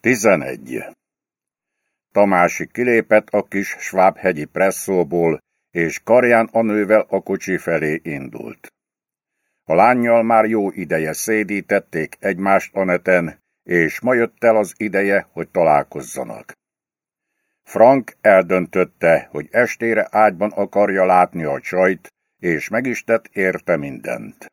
11. Tamási kilépett a kis svábhegyi presszóból, és karján a nővel a kocsi felé indult. A lányjal már jó ideje szédítették egymást a és ma jött el az ideje, hogy találkozzanak. Frank eldöntötte, hogy estére ágyban akarja látni a csajt, és meg is tett érte mindent.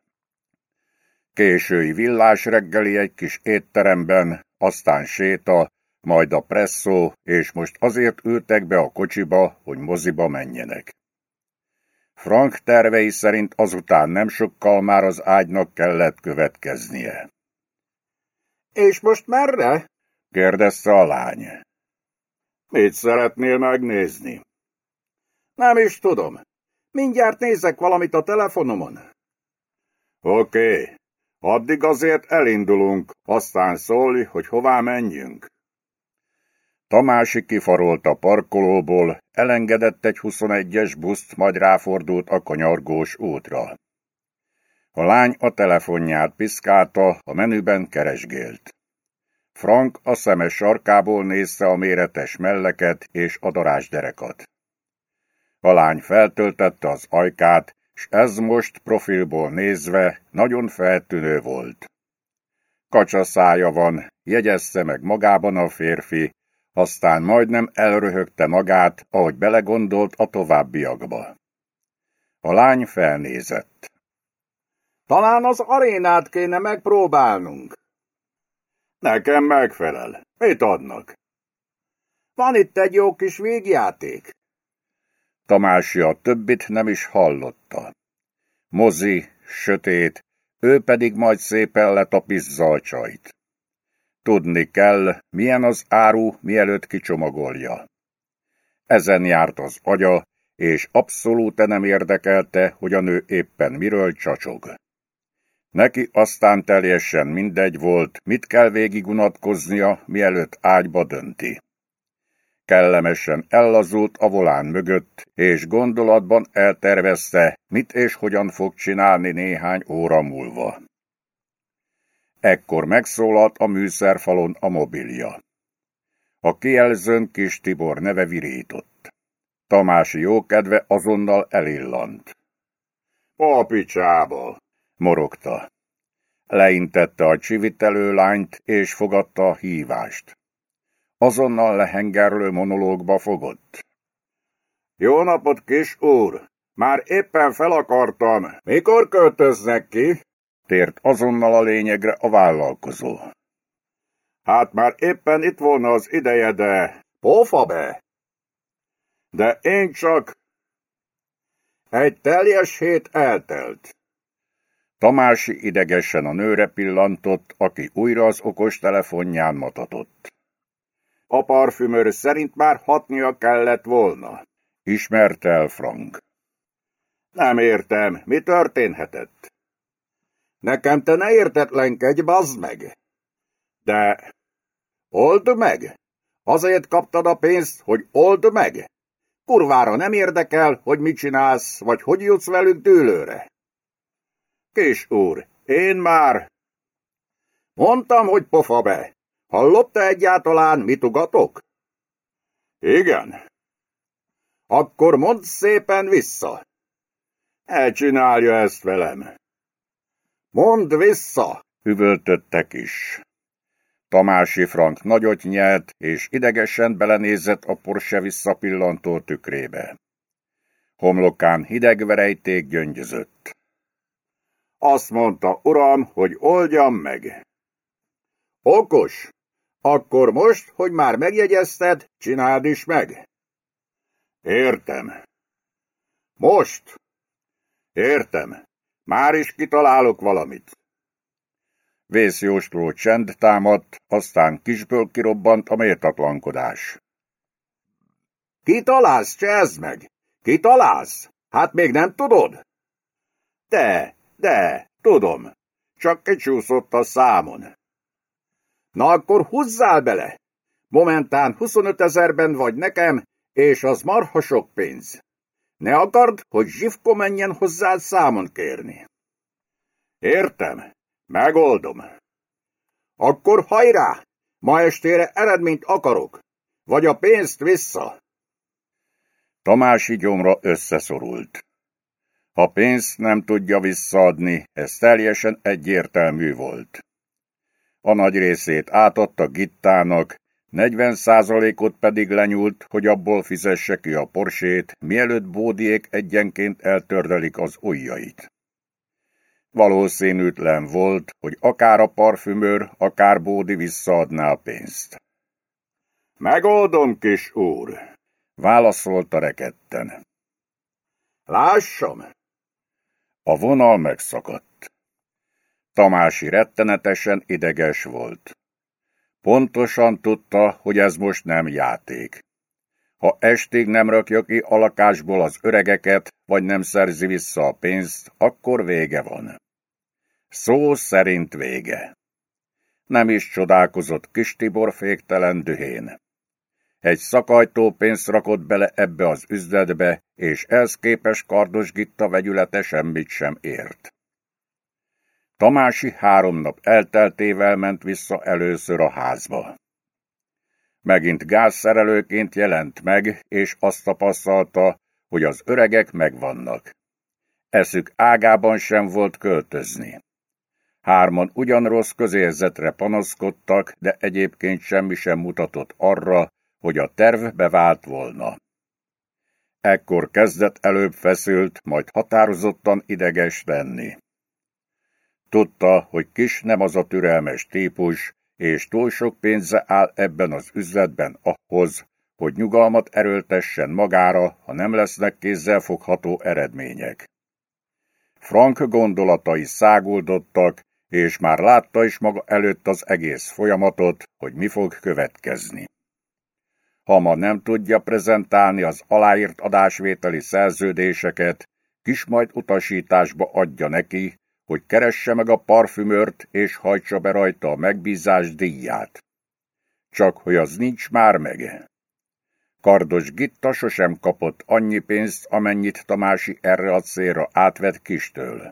Késői villás reggeli egy kis étteremben, aztán séta, majd a presszó, és most azért ültek be a kocsiba, hogy moziba menjenek. Frank tervei szerint azután nem sokkal már az ágynak kellett következnie. És most merre? kérdezte a lány. Mit szeretnél megnézni? Nem is tudom. Mindjárt nézek valamit a telefonomon. Oké, okay. Addig azért elindulunk, aztán szólj, hogy hová menjünk. Tamási kifarolt a parkolóból, elengedett egy 21-es buszt, majd ráfordult a kanyargós útra. A lány a telefonját piszkálta, a menüben keresgélt. Frank a szemes sarkából nézte a méretes melleket és a darásderekat. A lány feltöltette az ajkát, s ez most profilból nézve nagyon feltűnő volt. Kacsa szája van, jegyezte meg magában a férfi, aztán majdnem elröhögte magát, ahogy belegondolt a továbbiakba. A lány felnézett. Talán az arénát kéne megpróbálnunk. Nekem megfelel. Mit adnak? Van itt egy jó kis végjáték. Tamási a többit nem is hallotta. Mozi, sötét, ő pedig majd szépen letapizza a csajt. Tudni kell, milyen az áru, mielőtt kicsomagolja. Ezen járt az agya, és abszolút nem érdekelte, hogy a nő éppen miről csacsog. Neki aztán teljesen mindegy volt, mit kell végigunatkoznia, mielőtt ágyba dönti. Kellemesen ellazult a volán mögött, és gondolatban eltervezte, mit és hogyan fog csinálni néhány óra múlva. Ekkor megszólalt a műszerfalon a mobilja. A kijelzőn kis Tibor neve virított. Tamási jókedve azonnal elillant. Papicsába! morogta. Leintette a csivitelő lányt, és fogadta a hívást. Azonnal lehengerlő monológba fogott. Jó napot, kis úr! Már éppen fel akartam. Mikor költöznek ki? Tért azonnal a lényegre a vállalkozó. Hát már éppen itt volna az ideje, de... Pofa be! De én csak... Egy teljes hét eltelt. Tamási idegesen a nőre pillantott, aki újra az okos telefonján matatott. A parfümőr szerint már hatnia kellett volna, ismerte el Frank. Nem értem, mi történhetett? Nekem te ne értetlenkedj, bazd meg! De... Old meg! Azért kaptad a pénzt, hogy old meg! Kurvára nem érdekel, hogy mit csinálsz, vagy hogy jutsz velük dőlőre. Kis úr, én már... Mondtam, hogy pofa be. Hallotta egyáltalán, mit ugatok? Igen. Akkor mondd szépen vissza. Elcsinálja ezt velem. Mondd vissza, üvöltöttek is. Tamási Frank nagyot nyelt, és idegesen belenézett a Porsche visszapillantó tükrébe. Homlokán hideg verejték gyöngyözött. Azt mondta, uram, hogy oldjam meg. Okos? Akkor most, hogy már megjegyezted, csináld is meg. Értem. Most? Értem. Már is kitalálok valamit. Vészjósló csend támadt, aztán kisből kirobbant a méltatlankodás. Kitalálsz, csezd meg! Kitalálsz? Hát még nem tudod? Te, de, tudom. Csak kicsúszott a számon. Na akkor húzzál bele! Momentán 25 ezerben vagy nekem, és az marha sok pénz. Ne akard, hogy Zsivko menjen hozzád számon kérni. Értem, megoldom. Akkor hajrá! Ma estére eredményt akarok, vagy a pénzt vissza. Tamási gyomra összeszorult. Ha pénzt nem tudja visszaadni, ez teljesen egyértelmű volt. A nagy részét átadta Gittának, 40 százalékot pedig lenyúlt, hogy abból fizesse ki a porsét, mielőtt bódiék egyenként eltördelik az ujjait. Valószínűtlen volt, hogy akár a parfümőr, akár Bódi visszaadná a pénzt. Megoldom, kis úr, válaszolta reketten. Lássam! A vonal megszakadt. Tamási rettenetesen ideges volt. Pontosan tudta, hogy ez most nem játék. Ha estig nem rakja ki a lakásból az öregeket, vagy nem szerzi vissza a pénzt, akkor vége van. Szó szerint vége. Nem is csodálkozott kis Tibor féktelen dühén. Egy szakajtó pénzt rakott bele ebbe az üzletbe, és ez képes Kardos Gitta vegyülete semmit sem ért. Tamási három nap elteltével ment vissza először a házba. Megint gázszerelőként jelent meg, és azt tapasztalta, hogy az öregek megvannak. Eszük ágában sem volt költözni. Hárman ugyan rossz közérzetre panaszkodtak, de egyébként semmi sem mutatott arra, hogy a terv bevált volna. Ekkor kezdett előbb feszült, majd határozottan ideges lenni. Tudta, hogy kis nem az a türelmes típus, és túl sok pénze áll ebben az üzletben ahhoz, hogy nyugalmat erőltessen magára, ha nem lesznek kézzelfogható eredmények. Frank gondolatai száguldottak, és már látta is maga előtt az egész folyamatot, hogy mi fog következni. Ha ma nem tudja prezentálni az aláírt adásvételi szerződéseket, kis majd utasításba adja neki, hogy keresse meg a parfümört és hajtsa be rajta a megbízás díját. Csak hogy az nincs már meg. Kardos Gitta sosem kapott annyi pénzt, amennyit Tamási erre a célra átvett kistől.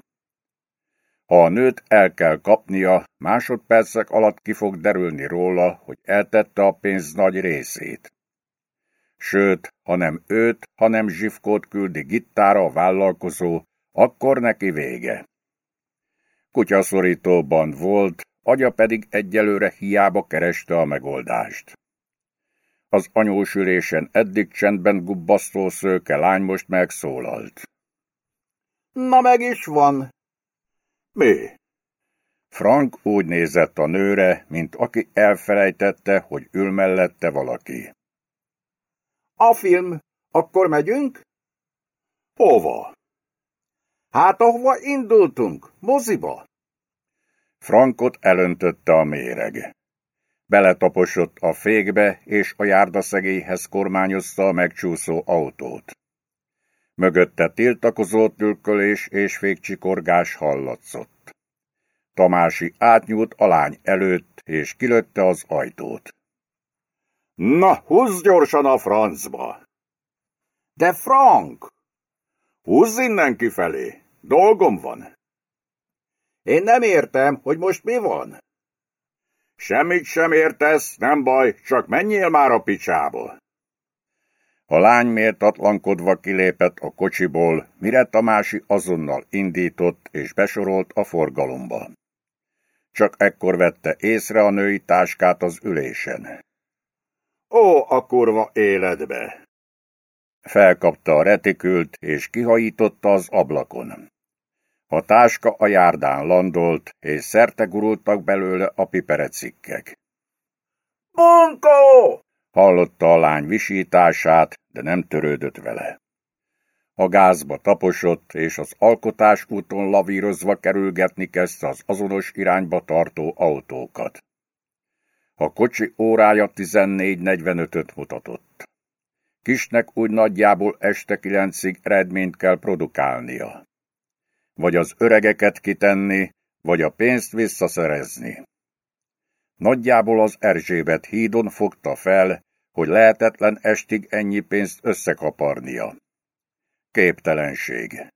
Ha a nőt el kell kapnia, másodpercek alatt ki fog derülni róla, hogy eltette a pénz nagy részét. Sőt, ha nem őt, hanem zsifkót küldi gittára a vállalkozó, akkor neki vége. Kutyaszorítóban volt, agya pedig egyelőre hiába kereste a megoldást. Az anyósülésen eddig csendben gubbasztó szőke lány most megszólalt. Na meg is van, mi? Frank úgy nézett a nőre, mint aki elfelejtette, hogy ül mellette valaki. A film. Akkor megyünk? Hova? Hát ahova indultunk, moziba. Frankot elöntötte a méreg. Beletaposott a fékbe, és a járdaszegélyhez kormányozta a megcsúszó autót. Mögötte tiltakozó tülkölés és fékcsikorgás hallatszott. Tamási átnyúlt a lány előtt, és kilötte az ajtót. Na, húzz gyorsan a francba! De Frank! Húzz innen kifelé, dolgom van. Én nem értem, hogy most mi van. Semmit sem értesz, nem baj, csak menjél már a picsába. A lány méltatlankodva kilépett a kocsiból, mire Tamási azonnal indított és besorolt a forgalomba. Csak ekkor vette észre a női táskát az ülésen. Ó, a kurva életbe! Felkapta a retikült, és kihajította az ablakon. A táska a járdán landolt, és szerte gurultak belőle a piperecikkek. Bunkó! Hallotta a lány visítását, de nem törődött vele. A gázba taposott, és az alkotás úton lavírozva kerülgetni kezdte az azonos irányba tartó autókat. A kocsi órája 14.45-öt mutatott. Kisnek úgy nagyjából este kilencig eredményt kell produkálnia. Vagy az öregeket kitenni, vagy a pénzt visszaszerezni. Nagyjából az Erzsébet hídon fogta fel, hogy lehetetlen estig ennyi pénzt összekaparnia. Képtelenség.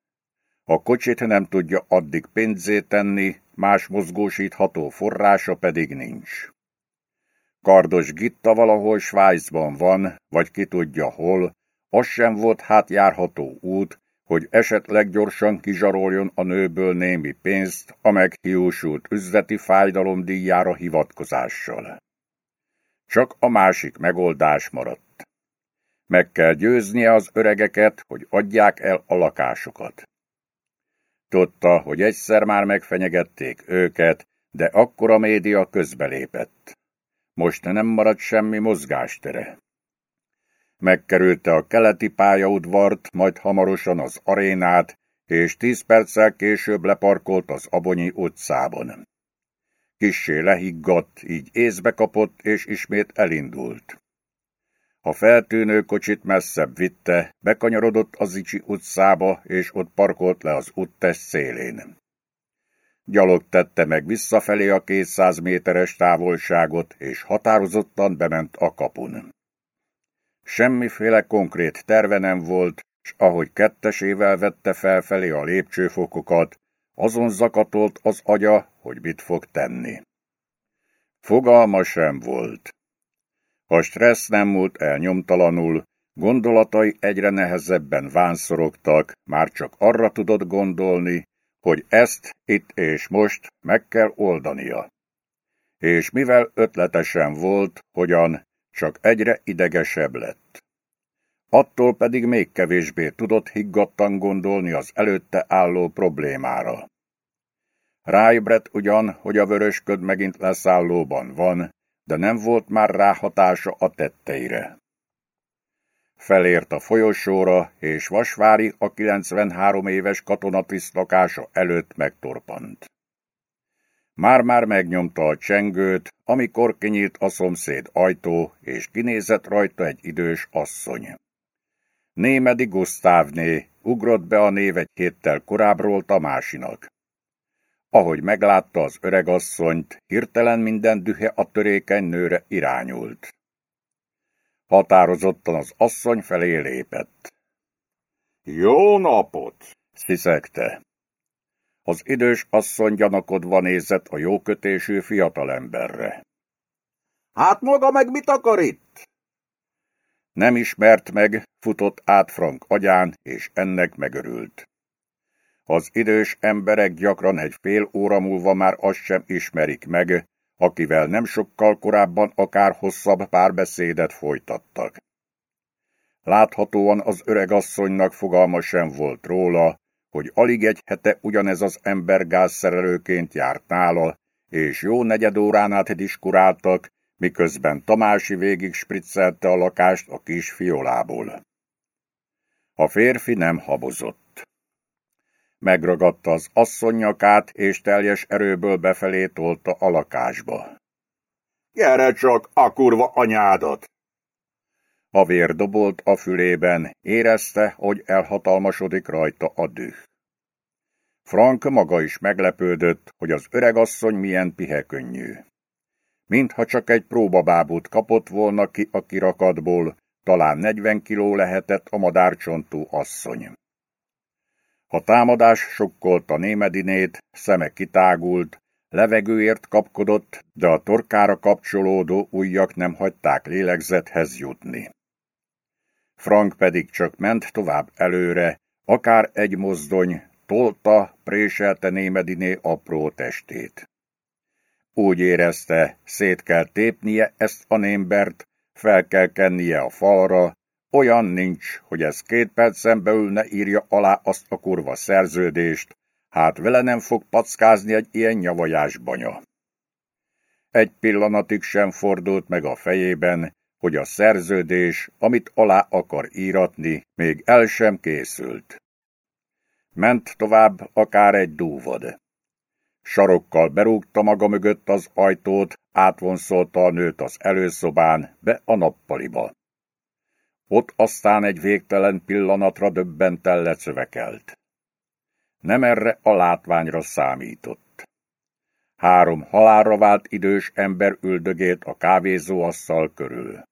A kocsit nem tudja addig pénzé tenni, más mozgósítható forrása pedig nincs. Kardos Gitta valahol Svájcban van, vagy ki tudja hol, az sem volt hát járható út, hogy esetleg gyorsan kizsaroljon a nőből némi pénzt a meghiúsult üzleti fájdalomdíjára hivatkozással. Csak a másik megoldás maradt. Meg kell győznie az öregeket, hogy adják el a lakásokat. Tudta, hogy egyszer már megfenyegették őket, de akkor a média közbelépett. Most nem maradt semmi mozgástere. Megkerülte a keleti pályaudvart, majd hamarosan az arénát, és tíz perccel később leparkolt az Abonyi utcában. Kissé lehiggadt, így észbe kapott, és ismét elindult. A feltűnő kocsit messzebb vitte, bekanyarodott az Zicsi utcába, és ott parkolt le az úttest szélén. Gyalog tette meg visszafelé a kétszáz méteres távolságot, és határozottan bement a kapun. Semmiféle konkrét terve nem volt, s ahogy kettesével vette felfelé a lépcsőfokokat, azon zakatolt az agya, hogy mit fog tenni. Fogalma sem volt. Ha stressz nem múlt el nyomtalanul, gondolatai egyre nehezebben vánszorogtak, már csak arra tudott gondolni, hogy ezt itt és most meg kell oldania. És mivel ötletesen volt, hogyan, csak egyre idegesebb lett. Attól pedig még kevésbé tudott higgadtan gondolni az előtte álló problémára. Ráébredt ugyan, hogy a vörösköd megint leszállóban van, de nem volt már ráhatása a tetteire. Felért a folyosóra, és Vasvári a 93 éves katonatiszt lakása előtt megtorpant. Már-már megnyomta a csengőt, amikor kinyílt a szomszéd ajtó, és kinézett rajta egy idős asszony. Némedi Gusztávné ugrott be a név egy héttel korábbról Tamásinak. Ahogy meglátta az öregasszonyt, hirtelen minden dühe a törékeny nőre irányult. Határozottan az asszony felé lépett. Jó napot! sziszegte. Az idős asszony gyanakodva nézett a jókötésű fiatalemberre. Hát maga meg mit akar itt? Nem ismert meg, futott át Frank agyán, és ennek megörült. Az idős emberek gyakran egy fél óra múlva már azt sem ismerik meg, akivel nem sokkal korábban akár hosszabb párbeszédet folytattak. Láthatóan az öregasszonynak fogalma sem volt róla, hogy alig egy hete ugyanez az ember gázszerelőként járt nála, és jó negyed órán át diskuráltak, miközben Tamási végig spriccelte a lakást a kis fiolából. A férfi nem habozott. Megragadta az asszony nyakát, és teljes erőből befelé tolta a lakásba. Gyere csak, a kurva anyádat! A vér dobolt a fülében, érezte, hogy elhatalmasodik rajta a düh. Frank maga is meglepődött, hogy az öregasszony milyen pihekönnyű. Mintha csak egy próbabábút kapott volna ki a kirakatból, talán 40 kiló lehetett a madárcsontú asszony. A támadás sokkolta némedinét, szeme kitágult, levegőért kapkodott, de a torkára kapcsolódó ujjak nem hagyták lélegzethez jutni. Frank pedig csak ment tovább előre, akár egy mozdony, tolta, préselte némediné apró testét. Úgy érezte, szét kell tépnie ezt a némbert, fel kell kennie a falra, olyan nincs, hogy ez két percen belül ne írja alá azt a kurva szerződést, hát vele nem fog packázni egy ilyen nyavajás banya. Egy pillanatig sem fordult meg a fejében, hogy a szerződés, amit alá akar íratni, még el sem készült. Ment tovább akár egy dúvad. Sarokkal berúgta maga mögött az ajtót, átvonszolta a nőt az előszobán, be a nappaliba. Ott aztán egy végtelen pillanatra döbbenten lecövekelt. Nem erre a látványra számított. Három halálra vált idős ember üldögélt a kávézóasszal körül.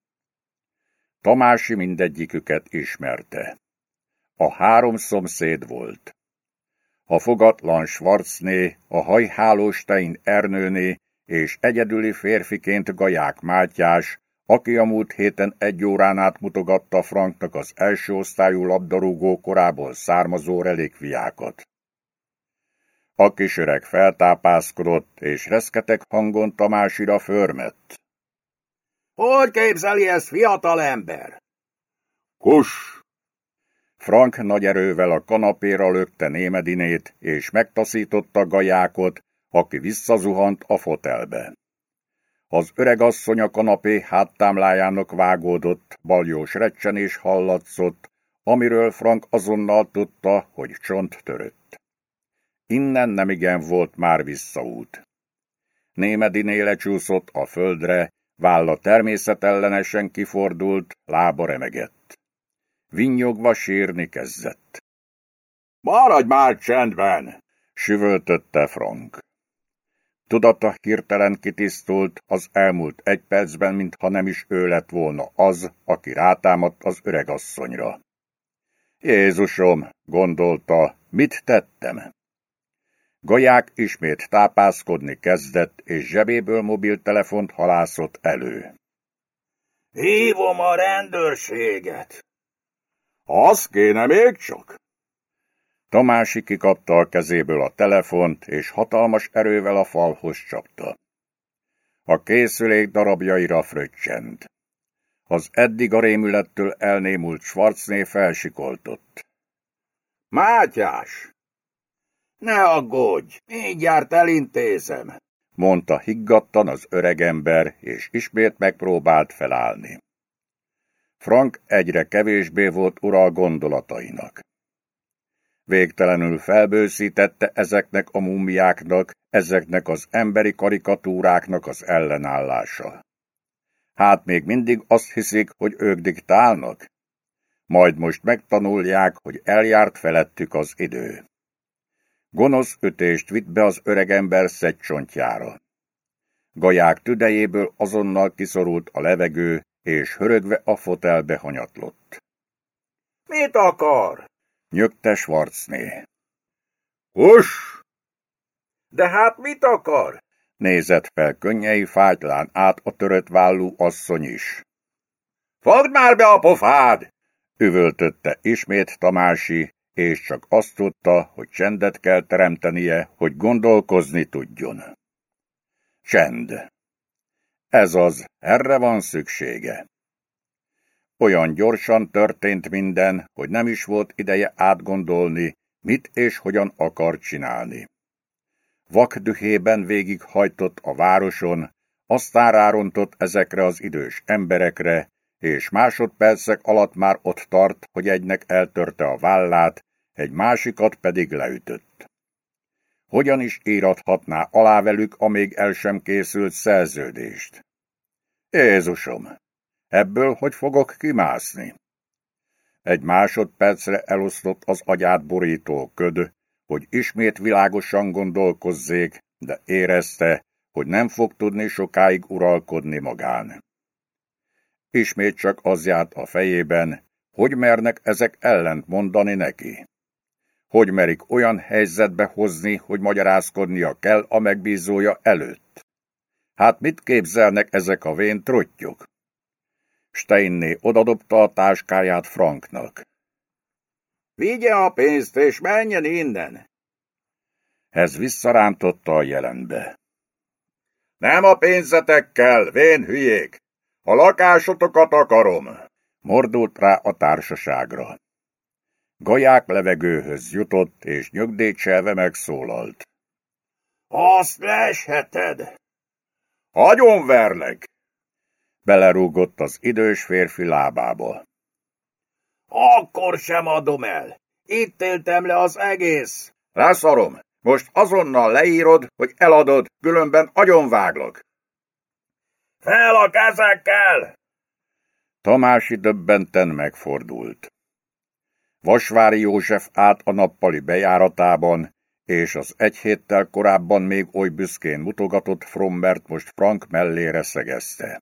Tamási mindegyiküket ismerte. A három szomszéd volt. A fogatlan Schwarzné, a hajhálóstein Ernőné és egyedüli férfiként Gaják Mátyás, aki a múlt héten egy órán át mutogatta Franknak az első osztályú labdarúgó korából származó relikviákat. A kisöreg feltápászkodott, és reszketek hangon Tamásira förmett. Hogy képzeli ezt, fiatal ember? Kus! Frank nagy erővel a kanapéra lökte Némedinét, és megtaszította Gajákot, aki visszazuhant a fotelbe. Az öregasszony a kanapé háttámlájának vágódott, baljós recsenés hallatszott, amiről Frank azonnal tudta, hogy csont törött. Innen nemigen volt már visszaút. Némediné lecsúszott a földre, válla természetellenesen kifordult, lába remegett. Vinnyogva sírni kezdett. Maradj már csendben! süvöltötte Frank. Tudata hirtelen kitisztult, az elmúlt egy percben, mintha nem is ő lett volna az, aki rátámadt az öregasszonyra. Jézusom, gondolta, mit tettem? Gaják ismét tápászkodni kezdett, és zsebéből mobiltelefont halászott elő. Hívom a rendőrséget. Az kéne még csak. Tamási kikapta a kezéből a telefont, és hatalmas erővel a falhoz csapta. A készülék darabjaira fröccsent. Az eddig a rémülettől elnémult Schwarzné felsikoltott. Mátyás! Ne aggódj, mindjárt elintézem, mondta higgadtan az öregember, és ismét megpróbált felállni. Frank egyre kevésbé volt ura a gondolatainak. Végtelenül felbőszítette ezeknek a mumiáknak, ezeknek az emberi karikatúráknak az ellenállása. Hát még mindig azt hiszik, hogy ők diktálnak? Majd most megtanulják, hogy eljárt felettük az idő. Gonosz ütést vitt be az öregember szegcsontjára. Gaják tüdejéből azonnal kiszorult a levegő, és hörögve a fotelbe hanyatlott. Mit akar? nyögte Schwarzné. Hus! De hát mit akar? Nézett fel könnyei fájtlán át a törött vállú asszony is. Fogd már be a pofád! Üvöltötte ismét Tamási, és csak azt tudta, hogy csendet kell teremtenie, hogy gondolkozni tudjon. Csend. Ez az, erre van szüksége. Olyan gyorsan történt minden, hogy nem is volt ideje átgondolni, mit és hogyan akar csinálni. Vakdühében végighajtott a városon, aztán rárontott ezekre az idős emberekre, és másodpercek alatt már ott tart, hogy egynek eltörte a vállát, egy másikat pedig leütött. Hogyan is írathatná alá velük a még el sem készült szerződést? Jézusom, ebből hogy fogok kimászni? Egy másodpercre elosztott az agyát borító köd, hogy ismét világosan gondolkozzék, de érezte, hogy nem fog tudni sokáig uralkodni magán. Ismét csak az járt a fejében, hogy mernek ezek ellent mondani neki. Hogy merik olyan helyzetbe hozni, hogy magyarázkodnia kell a megbízója előtt. Hát mit képzelnek ezek a vén trottyok? Steinné odadobta a táskáját Franknak. Vigye a pénzt, és menjen innen! Ez visszarántotta a jelenbe. Nem a pénzetekkel, vén hülyék! A lakásotokat akarom! Mordult rá a társaságra. Gaják levegőhöz jutott, és nyögdécselve megszólalt. Azt lesheted! Agyonverlek! Belerúgott az idős férfi lábába. Akkor sem adom el! Itt éltem le az egész! Leszarom! Most azonnal leírod, hogy eladod, különben agyonváglak! Fel a kezekkel! Tamási döbbenten megfordult. Vasvári József át a nappali bejáratában, és az egy héttel korábban még oly büszkén mutogatott Frombert most Frank mellére szegezte.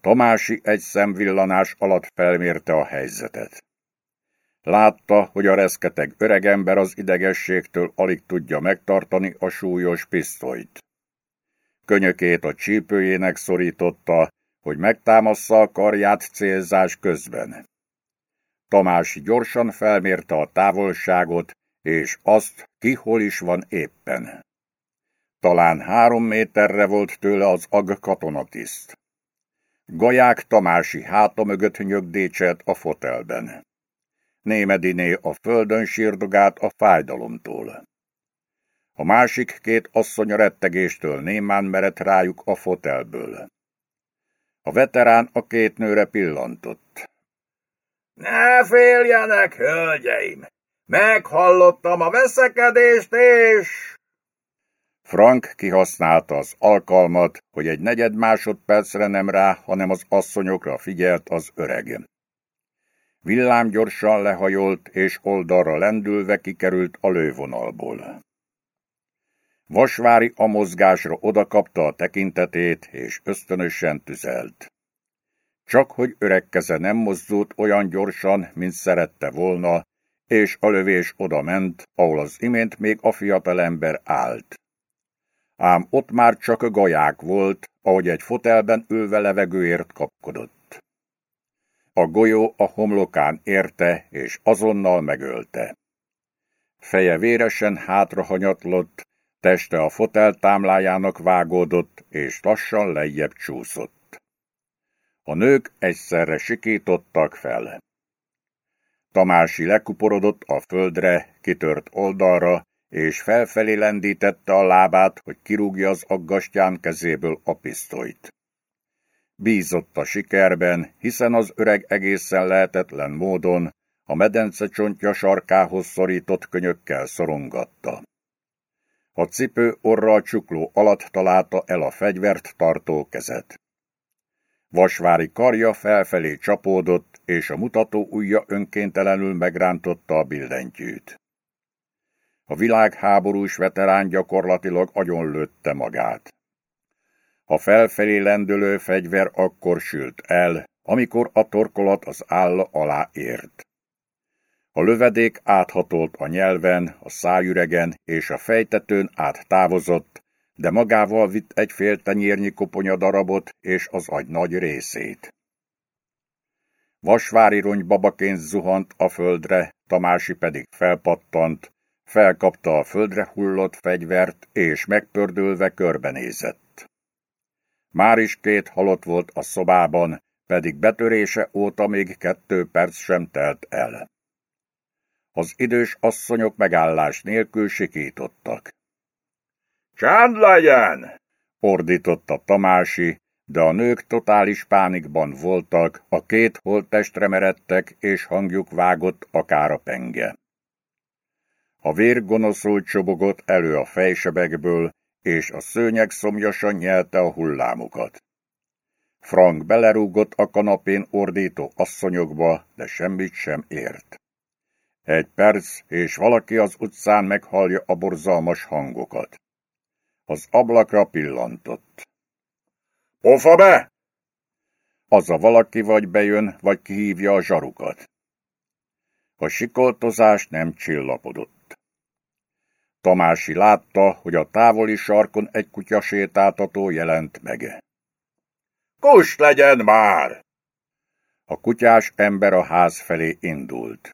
Tamási egy szemvillanás alatt felmérte a helyzetet. Látta, hogy a reszketeg öregember az idegességtől alig tudja megtartani a súlyos pisztolyt. könyökét a csípőjének szorította, hogy megtámassza a karját célzás közben. Tamás gyorsan felmérte a távolságot, és azt, ki hol is van éppen. Talán három méterre volt tőle az ag katonatiszt. Gaják Tamási háta mögött nyögdécselt a fotelben. Némediné a földön sírdogát a fájdalomtól. A másik két asszony a rettegéstől némán merett rájuk a fotelből. A veterán a két nőre pillantott. Ne féljenek, hölgyeim! Meghallottam a veszekedést, és... Frank kihasználta az alkalmat, hogy egy negyed másodpercre nem rá, hanem az asszonyokra figyelt az öreg. Villám gyorsan lehajolt, és oldalra lendülve kikerült a lővonalból. Vasvári a mozgásra odakapta a tekintetét, és ösztönösen tüzelt. Csak hogy öreg keze nem mozdult olyan gyorsan, mint szerette volna, és a lövés oda ment, ahol az imént még a fiatalember állt. Ám ott már csak a gaják volt, ahogy egy fotelben ülve levegőért kapkodott. A golyó a homlokán érte, és azonnal megölte. Feje véresen hátrahanyatlott, teste a fotel támlájának vágódott, és lassan lejjebb csúszott. A nők egyszerre sikítottak fel. Tamási lekuporodott a földre, kitört oldalra, és felfelé lendítette a lábát, hogy kirúgja az aggastyán kezéből a pisztolyt. Bízott a sikerben, hiszen az öreg egészen lehetetlen módon a medence csontja sarkához szorított könyökkel szorongatta. A cipő orra csukló alatt találta el a fegyvert tartó kezet. Vasvári karja felfelé csapódott, és a mutató ujja önkéntelenül megrántotta a billentyűt. A világháborús veterán gyakorlatilag agyonlőtte magát. A felfelé lendülő fegyver akkor sült el, amikor a torkolat az álla alá ért. A lövedék áthatolt a nyelven, a szájüregen és a fejtetőn át távozott, de magával vitt egy fél tenyérnyi koponya darabot és az agy nagy részét. Vasvári rongybabaként zuhant a földre, Tamási pedig felpattant, felkapta a földre hullott fegyvert, és megpördülve körbenézett. Már is két halott volt a szobában, pedig betörése óta még kettő perc sem telt el. Az idős asszonyok megállás nélkül sikítottak. Csend legyen! ordította Tamási, de a nők totális pánikban voltak, a két holttestre meredtek, és hangjuk vágott akár a penge. A vér gonoszul csobogott elő a fejsebekből, és a szőnyeg szomjasan nyelte a hullámokat. Frank belerúgott a kanapén ordító asszonyokba, de semmit sem ért. Egy perc, és valaki az utcán meghallja a borzalmas hangokat. Az ablakra pillantott. Ofa be! Az a valaki vagy bejön, vagy kihívja a zsarukat. A sikoltozás nem csillapodott. Tamási látta, hogy a távoli sarkon egy kutya sétáltató jelent meg. Kus legyen már! A kutyás ember a ház felé indult.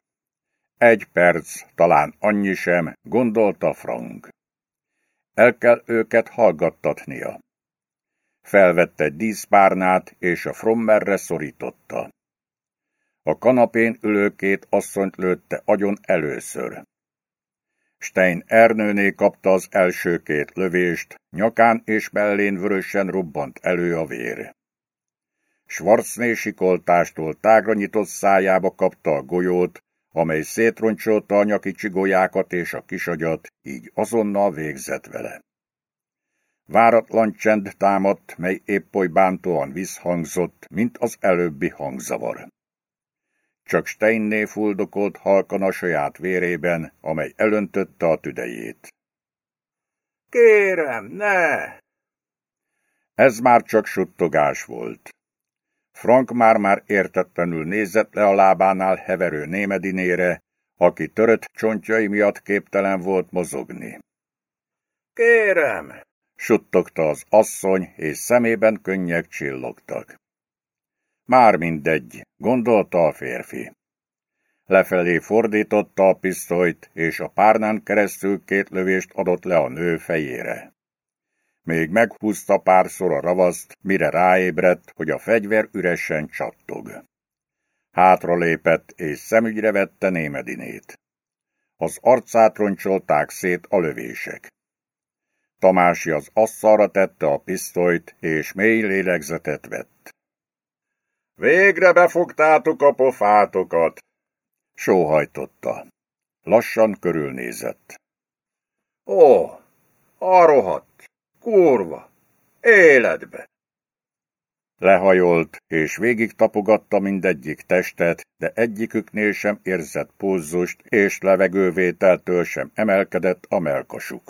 Egy perc, talán annyi sem, gondolta Frank. El kell őket hallgattatnia. Felvette egy díszpárnát, és a frommerre szorította. A kanapén ülő két asszonyt lőtte agyon először. Stein Ernőné kapta az első két lövést, nyakán és mellén vörösen robbant elő a vér. Schwarzné sikoltástól tágra nyitott szájába kapta a golyót, amely szétroncsolta a nyaki csigolyákat és a kisagyat, így azonnal végzett vele. Váratlan csend támadt, mely épp oly bántóan visszhangzott, mint az előbbi hangzavar. Csak Steinné fuldokolt halkan a saját vérében, amely elöntötte a tüdejét. Kérem, ne! Ez már csak suttogás volt. Frank már-már értetlenül nézett le a lábánál heverő némedinére, aki törött csontjai miatt képtelen volt mozogni. Kérem, Suttogta az asszony, és szemében könnyek csillogtak. Már mindegy, gondolta a férfi. Lefelé fordította a pisztolyt, és a párnán keresztül két lövést adott le a nő fejére. Még meghúzta párszor a ravaszt, mire ráébredt, hogy a fegyver üresen csattog. Hátra lépett, és szemügyre vette némedinét. Az arcát roncsolták szét a lövések. Tamási az asszalra tette a pisztolyt, és mély lélegzetet vett. Végre befogtátok a pofátokat! Sóhajtotta. Lassan körülnézett. Ó, a rohadt, kurva, életbe! Lehajolt, és végig tapogatta mindegyik testet, de egyiküknél sem érzett pulzust, és levegővételtől sem emelkedett a melkasuk.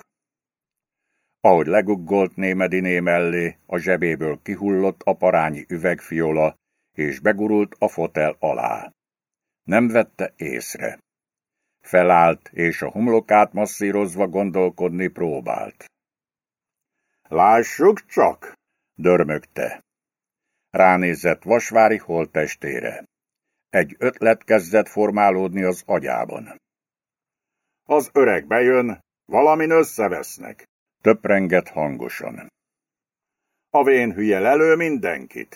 Ahogy leguggolt némediné mellé, a zsebéből kihullott a parányi üvegfiola, és begurult a fotel alá. Nem vette észre. Felállt, és a homlokát masszírozva gondolkodni próbált. Lássuk csak, dörmögte. Ránézett Vasvári holttestére. Egy ötlet kezdett formálódni az agyában. Az öreg bejön, valamin összevesznek, töprengett hangosan. A vén hülye lelő mindenkit.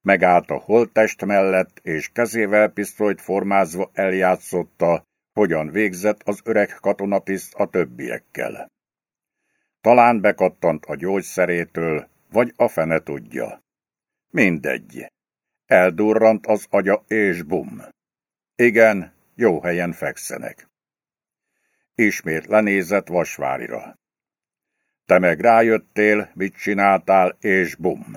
Megállt a holttest mellett, és kezével pisztolyt formázva eljátszotta, hogyan végzett az öreg katonatiszt a többiekkel. Talán bekattant a gyógyszerétől, vagy a fene tudja. Mindegy. Eldurrant az agya, és bum. Igen, jó helyen fekszenek. Ismét lenézett Vasvárira. Te meg rájöttél, mit csináltál, és bum.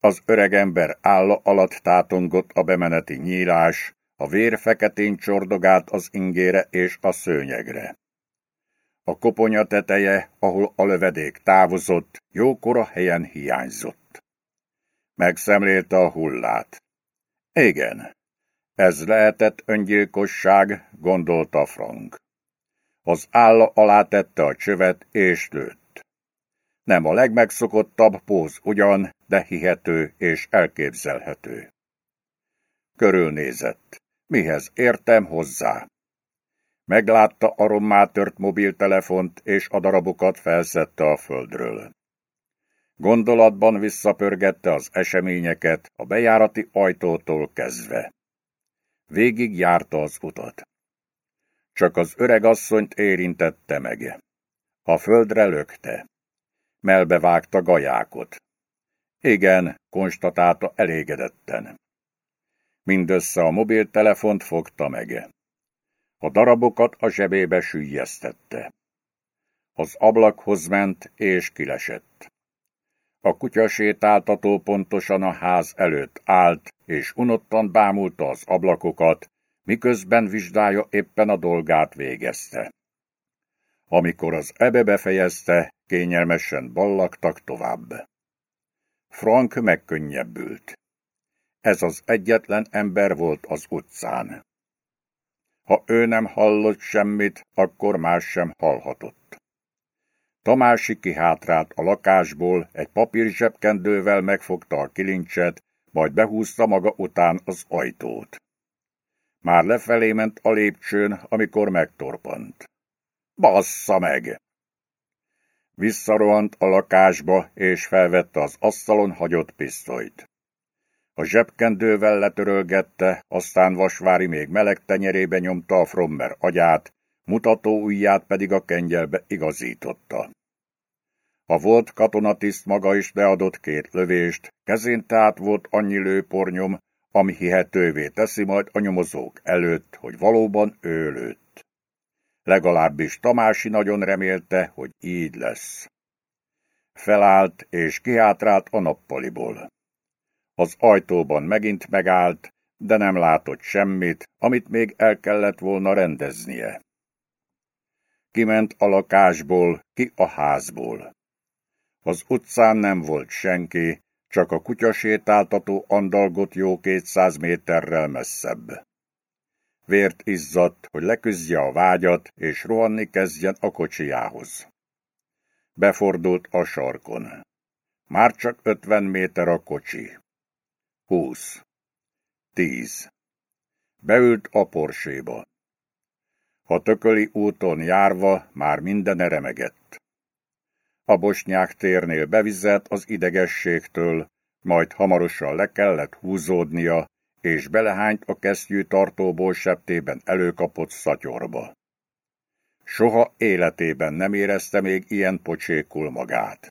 Az öregember álla alatt tátongott a bemeneti nyílás, a vér feketén csordogált az ingére és a szőnyegre. A koponya teteje, ahol a lövedék távozott, jókora helyen hiányzott. Megszemlélte a hullát. Igen, ez lehetett öngyilkosság, gondolta Frank. Az álla alá tette a csövet és lőtt. Nem a legmegszokottabb póz ugyan, de hihető és elképzelhető. Körülnézett. Mihez értem hozzá? Meglátta a rommá tört mobiltelefont, és a darabokat felszette a földről. Gondolatban visszapörgette az eseményeket a bejárati ajtótól kezdve. Végig járta az utat. Csak az öreg asszonyt érintette meg. A földre lökte. Melbevágta gajákot. Igen, konstatálta elégedetten. Mindössze a mobiltelefont fogta meg. A darabokat a zsebébe sűjjesztette. Az ablakhoz ment és kilesett. A kutya sétáltató pontosan a ház előtt állt, és unottan bámulta az ablakokat, miközben vizsdája éppen a dolgát végezte. Amikor az ebe befejezte, kényelmesen ballagtak tovább. Frank megkönnyebbült. Ez az egyetlen ember volt az utcán. Ha ő nem hallott semmit, akkor más sem hallhatott. Tamási kihátrált a lakásból, egy papír zsebkendővel megfogta a kilincset, majd behúzta maga után az ajtót. Már lefelé ment a lépcsőn, amikor megtorpant. Bassza meg! Visszarohant a lakásba, és felvette az asztalon hagyott pisztolyt. A zsebkendővel letörölgette, aztán Vasvári még meleg tenyerébe nyomta a Frommer agyát, mutató ujját pedig a kengyelbe igazította. A volt katonatiszt maga is beadott két lövést, kezén tehát volt annyi lőpornyom, ami hihetővé teszi majd a nyomozók előtt, hogy valóban ő lőtt. Legalábbis Tamási nagyon remélte, hogy így lesz. Felállt és kihátrált a nappaliból. Az ajtóban megint megállt, de nem látott semmit, amit még el kellett volna rendeznie. Kiment a lakásból, ki a házból. Az utcán nem volt senki, csak a kutyasétáltató andalgott jó kétszáz méterrel messzebb. Vért izzadt, hogy leküzdje a vágyat, és rohanni kezdjen a kocsijához. Befordult a sarkon. Már csak ötven méter a kocsi. Húsz. Tíz. Beült a porséba. A tököli úton járva már minden remegett. A bosnyák térnél bevizett az idegességtől, majd hamarosan le kellett húzódnia, és belehányt a kesztyű tartóból septében előkapott szatyorba. Soha életében nem érezte még ilyen pocsékul magát.